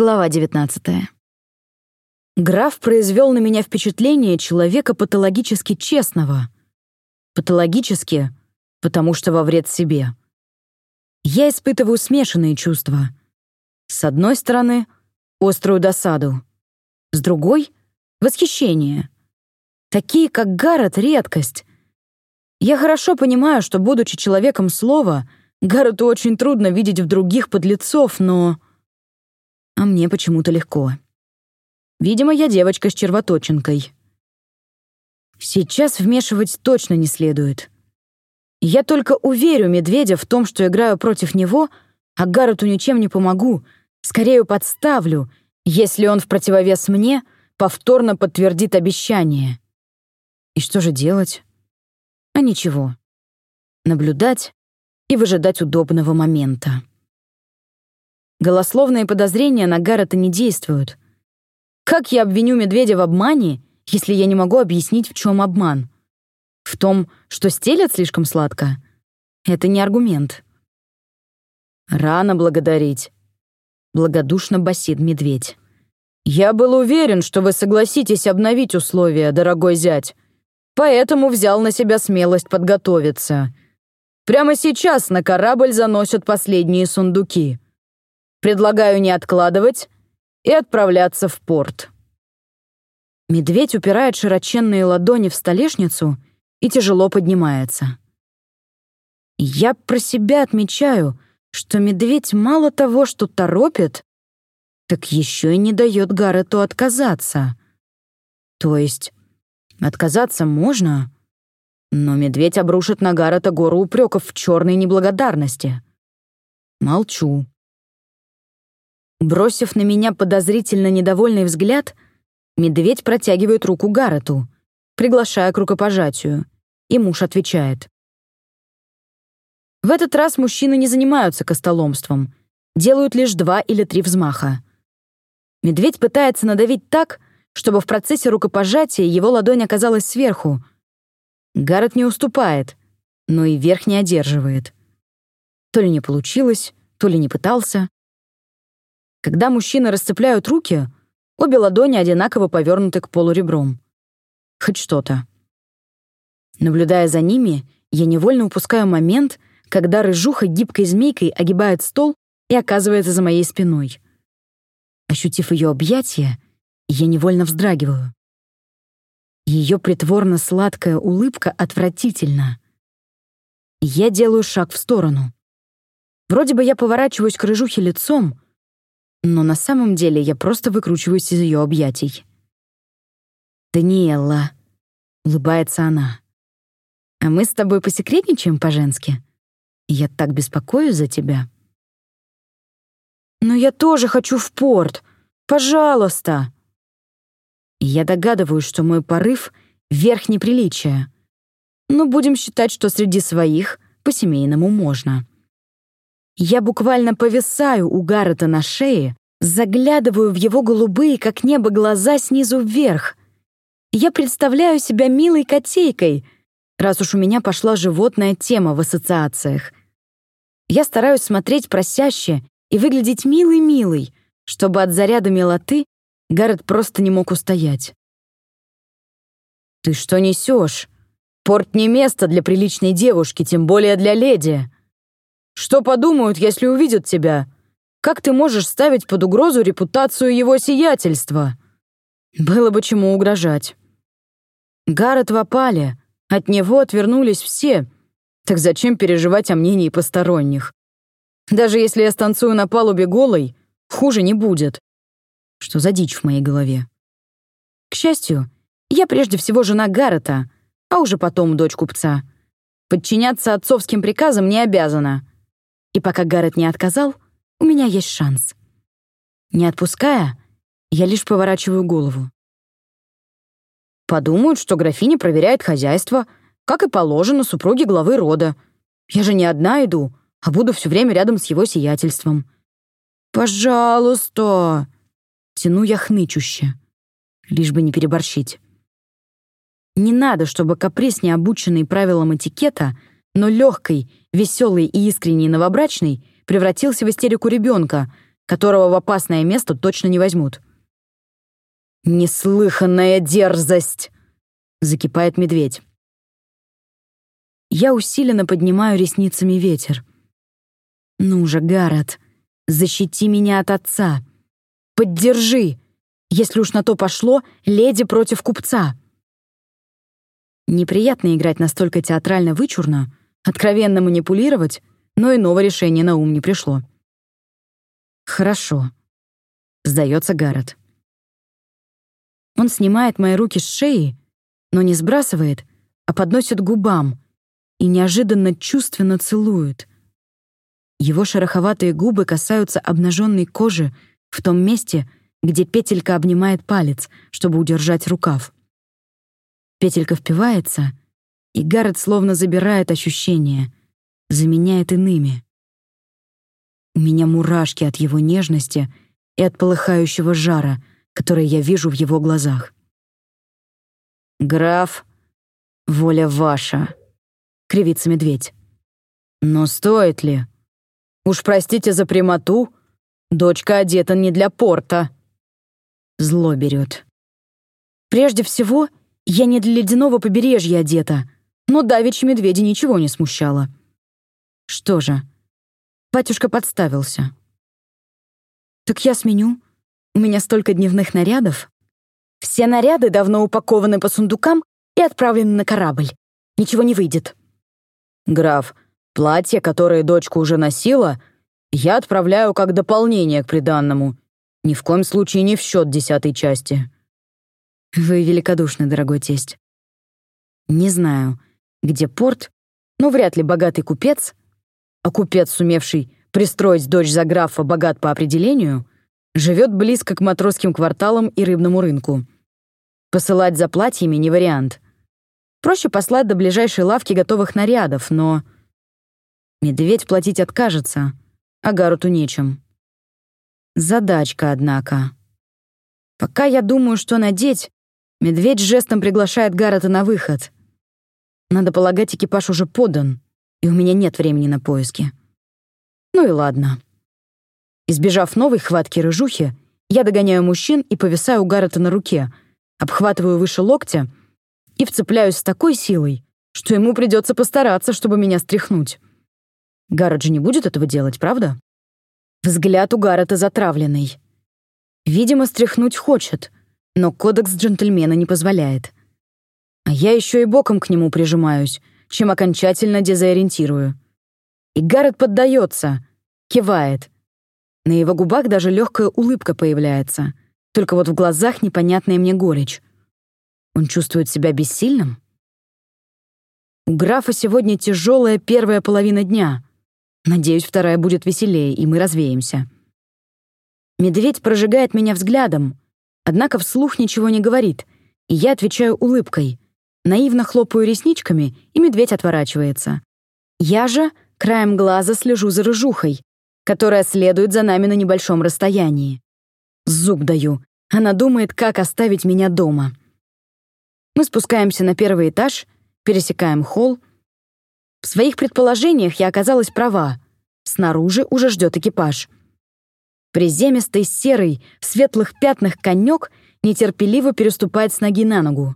Глава 19. Граф произвел на меня впечатление человека патологически честного. Патологически, потому что во вред себе. Я испытываю смешанные чувства. С одной стороны, острую досаду. С другой — восхищение. Такие, как Гаррет, редкость. Я хорошо понимаю, что, будучи человеком слова, Гаррету очень трудно видеть в других подлецов, но а мне почему-то легко. Видимо, я девочка с червоточинкой. Сейчас вмешивать точно не следует. Я только уверю медведя в том, что играю против него, а Гаррету ничем не помогу, скорее подставлю, если он в противовес мне повторно подтвердит обещание. И что же делать? А ничего. Наблюдать и выжидать удобного момента. Голословные подозрения на Гаррета не действуют. Как я обвиню медведя в обмане, если я не могу объяснить, в чем обман? В том, что стелят слишком сладко? Это не аргумент. «Рано благодарить», — благодушно басит медведь. «Я был уверен, что вы согласитесь обновить условия, дорогой зять, поэтому взял на себя смелость подготовиться. Прямо сейчас на корабль заносят последние сундуки». Предлагаю не откладывать и отправляться в порт». Медведь упирает широченные ладони в столешницу и тяжело поднимается. Я про себя отмечаю, что медведь мало того, что торопит, так еще и не дает Гаррету отказаться. То есть отказаться можно, но медведь обрушит на Гаррета гору упреков в черной неблагодарности. Молчу. Бросив на меня подозрительно недовольный взгляд, медведь протягивает руку Гаррету, приглашая к рукопожатию, и муж отвечает. В этот раз мужчины не занимаются костоломством, делают лишь два или три взмаха. Медведь пытается надавить так, чтобы в процессе рукопожатия его ладонь оказалась сверху. Гаррет не уступает, но и верх не одерживает. То ли не получилось, то ли не пытался. Когда мужчины расцепляют руки, обе ладони одинаково повернуты к полу ребром. Хоть что-то. Наблюдая за ними, я невольно упускаю момент, когда рыжуха гибкой змейкой огибает стол и оказывается за моей спиной. Ощутив ее объятия, я невольно вздрагиваю. Ее притворно-сладкая улыбка отвратительна. Я делаю шаг в сторону. Вроде бы я поворачиваюсь к рыжухе лицом, но на самом деле я просто выкручиваюсь из ее объятий. «Даниэлла», — улыбается она, — «а мы с тобой посекретничаем по-женски? Я так беспокоюсь за тебя». «Но я тоже хочу в порт. Пожалуйста!» Я догадываюсь, что мой порыв — верх неприличия. Но будем считать, что среди своих по-семейному можно. Я буквально повисаю у Гаррета на шее, заглядываю в его голубые, как небо, глаза снизу вверх. Я представляю себя милой котейкой, раз уж у меня пошла животная тема в ассоциациях. Я стараюсь смотреть просяще и выглядеть милой-милой, чтобы от заряда милоты Гаррет просто не мог устоять. «Ты что несешь? Порт не место для приличной девушки, тем более для леди», что подумают, если увидят тебя? Как ты можешь ставить под угрозу репутацию его сиятельства? Было бы чему угрожать. Гаррет в опале. От него отвернулись все. Так зачем переживать о мнении посторонних? Даже если я станцую на палубе голой, хуже не будет. Что за дичь в моей голове? К счастью, я прежде всего жена Гаррета, а уже потом дочь купца. Подчиняться отцовским приказам не обязана. И пока Гаррет не отказал, у меня есть шанс. Не отпуская, я лишь поворачиваю голову. Подумают, что графиня проверяет хозяйство, как и положено супруге главы рода. Я же не одна иду, а буду все время рядом с его сиятельством. «Пожалуйста!» Тяну я хнычуще, лишь бы не переборщить. Не надо, чтобы каприз, не обученный правилам этикета, но легкой, веселый и искренний новобрачный превратился в истерику ребенка, которого в опасное место точно не возьмут. «Неслыханная дерзость!» — закипает медведь. Я усиленно поднимаю ресницами ветер. «Ну же, Гаррет, защити меня от отца. Поддержи, если уж на то пошло, леди против купца». Неприятно играть настолько театрально вычурно, откровенно манипулировать, но иного решения на ум не пришло. «Хорошо», — сдается Гаррет. Он снимает мои руки с шеи, но не сбрасывает, а подносит губам и неожиданно чувственно целует. Его шероховатые губы касаются обнаженной кожи в том месте, где петелька обнимает палец, чтобы удержать рукав. Петелька впивается, и Гаррет словно забирает ощущения, заменяет иными. У меня мурашки от его нежности и от полыхающего жара, который я вижу в его глазах. «Граф, воля ваша», — кривится медведь. «Но стоит ли? Уж простите за прямоту, дочка одета не для порта». Зло берет. «Прежде всего, я не для ледяного побережья одета», но давеча медведя ничего не смущало. Что же, батюшка подставился. «Так я сменю. У меня столько дневных нарядов. Все наряды давно упакованы по сундукам и отправлены на корабль. Ничего не выйдет». «Граф, платье, которое дочка уже носила, я отправляю как дополнение к приданному. Ни в коем случае не в счет десятой части». «Вы великодушны, дорогой тесть. Не знаю, где порт, но вряд ли богатый купец, а купец, сумевший пристроить дочь за графа богат по определению, живет близко к матросским кварталам и рыбному рынку. Посылать за платьями не вариант. Проще послать до ближайшей лавки готовых нарядов, но... Медведь платить откажется, а Гаруту нечем. Задачка, однако. Пока я думаю, что надеть, медведь жестом приглашает Гаррета на выход — надо полагать, экипаж уже подан, и у меня нет времени на поиски. Ну и ладно. Избежав новой хватки рыжухи, я догоняю мужчин и повисаю у Гаррета на руке, обхватываю выше локтя и вцепляюсь с такой силой, что ему придется постараться, чтобы меня стряхнуть. Гаррет же не будет этого делать, правда? Взгляд у Гаррета затравленный. Видимо, стряхнуть хочет, но кодекс джентльмена не позволяет. А я еще и боком к нему прижимаюсь, чем окончательно дезориентирую. И Гаррет поддается, кивает. На его губах даже легкая улыбка появляется, только вот в глазах непонятная мне горечь. Он чувствует себя бессильным? У графа сегодня тяжелая первая половина дня. Надеюсь, вторая будет веселее, и мы развеемся. Медведь прожигает меня взглядом, однако вслух ничего не говорит, и я отвечаю улыбкой — Наивно хлопаю ресничками, и медведь отворачивается. Я же краем глаза слежу за рыжухой, которая следует за нами на небольшом расстоянии. Зуб даю. Она думает, как оставить меня дома. Мы спускаемся на первый этаж, пересекаем холл. В своих предположениях я оказалась права. Снаружи уже ждет экипаж. Приземистый, серый, в светлых пятнах конек нетерпеливо переступает с ноги на ногу.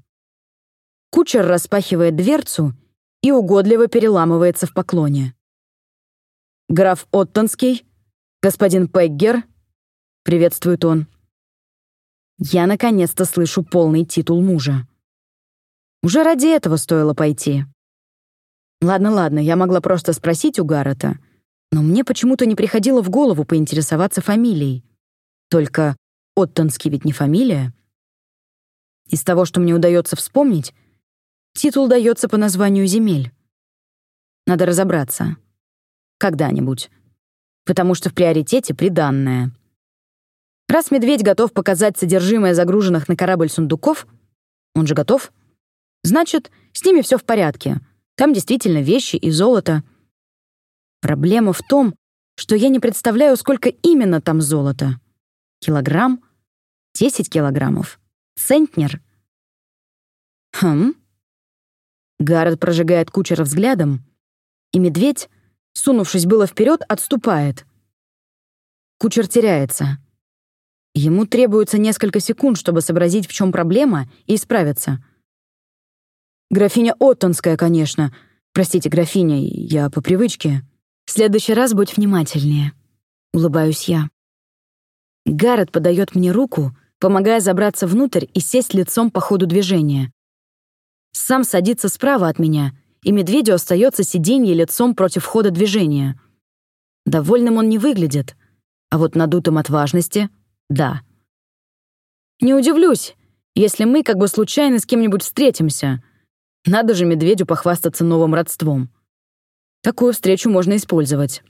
Кучер распахивает дверцу и угодливо переламывается в поклоне. «Граф Оттонский, господин Пеггер», — приветствует он. Я наконец-то слышу полный титул мужа. Уже ради этого стоило пойти. Ладно, ладно, я могла просто спросить у Гаррета, но мне почему-то не приходило в голову поинтересоваться фамилией. Только Оттонский ведь не фамилия. Из того, что мне удается вспомнить, Титул дается по названию земель. Надо разобраться. Когда-нибудь. Потому что в приоритете приданное. Раз медведь готов показать содержимое загруженных на корабль сундуков, он же готов, значит, с ними все в порядке. Там действительно вещи и золото. Проблема в том, что я не представляю, сколько именно там золота. Килограмм? Десять килограммов? Центнер? Хм, Гаррет прожигает кучера взглядом, и медведь, сунувшись было вперед, отступает. Кучер теряется. Ему требуется несколько секунд, чтобы сообразить, в чем проблема, и исправиться. «Графиня Оттонская, конечно. Простите, графиня, я по привычке». «В следующий раз будь внимательнее», — улыбаюсь я. Гаррет подает мне руку, помогая забраться внутрь и сесть лицом по ходу движения. Сам садится справа от меня, и медведю остается сиденье лицом против хода движения. Довольным он не выглядит, а вот надутым от важности — да. Не удивлюсь, если мы как бы случайно с кем-нибудь встретимся. Надо же медведю похвастаться новым родством. Такую встречу можно использовать.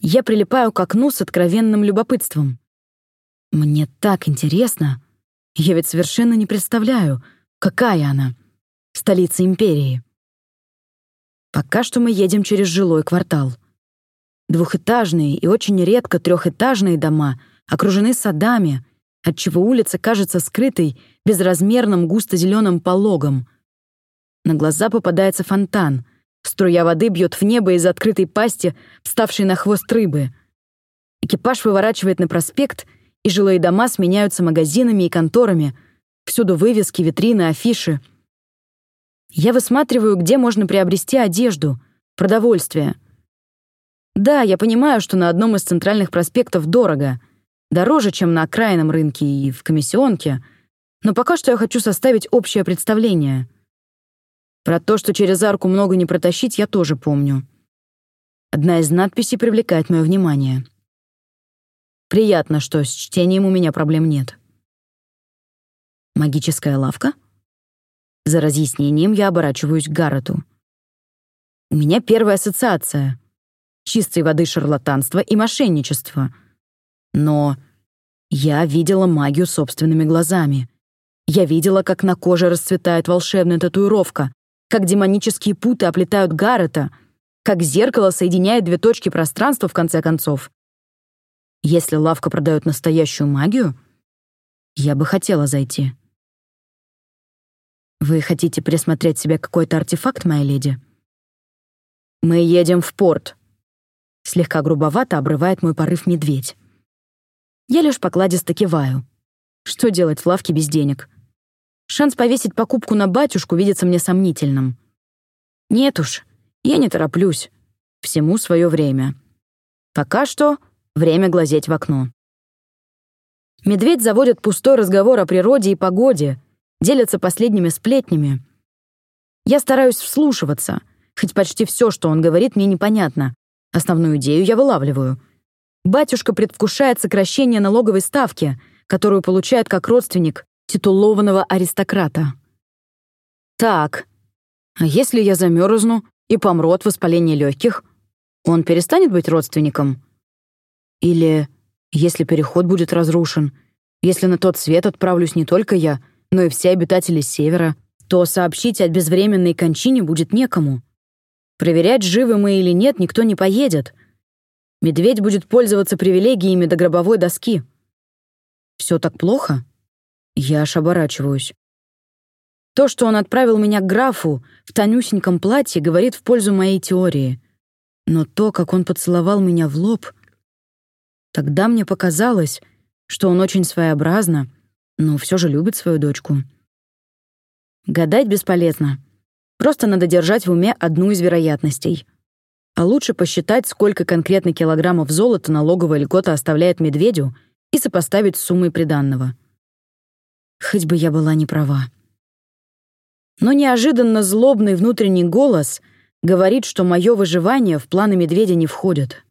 Я прилипаю к окну с откровенным любопытством. Мне так интересно. Я ведь совершенно не представляю, какая она, столица империи. Пока что мы едем через жилой квартал. Двухэтажные и очень редко трехэтажные дома окружены садами, отчего улица кажется скрытой безразмерным густо-зеленым пологом. На глаза попадается фонтан, Струя воды бьет в небо из открытой пасти, вставшей на хвост рыбы. Экипаж выворачивает на проспект, и жилые дома сменяются магазинами и конторами. Всюду вывески, витрины, афиши. Я высматриваю, где можно приобрести одежду, продовольствие. Да, я понимаю, что на одном из центральных проспектов дорого. Дороже, чем на окраинном рынке и в комиссионке. Но пока что я хочу составить общее представление — про то, что через арку много не протащить, я тоже помню. Одна из надписей привлекает мое внимание. Приятно, что с чтением у меня проблем нет. Магическая лавка? За разъяснением я оборачиваюсь к Гаррету. У меня первая ассоциация. Чистой воды шарлатанство и мошенничество. Но я видела магию собственными глазами. Я видела, как на коже расцветает волшебная татуировка, как демонические путы оплетают Гаррета, как зеркало соединяет две точки пространства в конце концов. Если лавка продает настоящую магию, я бы хотела зайти. Вы хотите присмотреть себе какой-то артефакт, моя леди? Мы едем в порт. Слегка грубовато обрывает мой порыв медведь. Я лишь покладисто киваю. Что делать в лавке без денег? Шанс повесить покупку на батюшку видится мне сомнительным. Нет уж, я не тороплюсь. Всему свое время. Пока что время глазеть в окно. Медведь заводит пустой разговор о природе и погоде, делится последними сплетнями. Я стараюсь вслушиваться, хоть почти все, что он говорит, мне непонятно. Основную идею я вылавливаю. Батюшка предвкушает сокращение налоговой ставки, которую получает как родственник титулованного аристократа. Так, а если я замерзну и помру от воспаления легких, он перестанет быть родственником? Или если переход будет разрушен, если на тот свет отправлюсь не только я, но и все обитатели Севера, то сообщить о безвременной кончине будет некому. Проверять, живы мы или нет, никто не поедет. Медведь будет пользоваться привилегиями до гробовой доски. Все так плохо? Я аж оборачиваюсь. То, что он отправил меня к графу в тонюсеньком платье, говорит в пользу моей теории. Но то, как он поцеловал меня в лоб... Тогда мне показалось, что он очень своеобразно, но все же любит свою дочку. Гадать бесполезно. Просто надо держать в уме одну из вероятностей. А лучше посчитать, сколько конкретно килограммов золота налоговая льгота оставляет медведю, и сопоставить с суммой приданного. Хоть бы я была не права. Но неожиданно злобный внутренний голос говорит, что мое выживание в планы медведя не входит.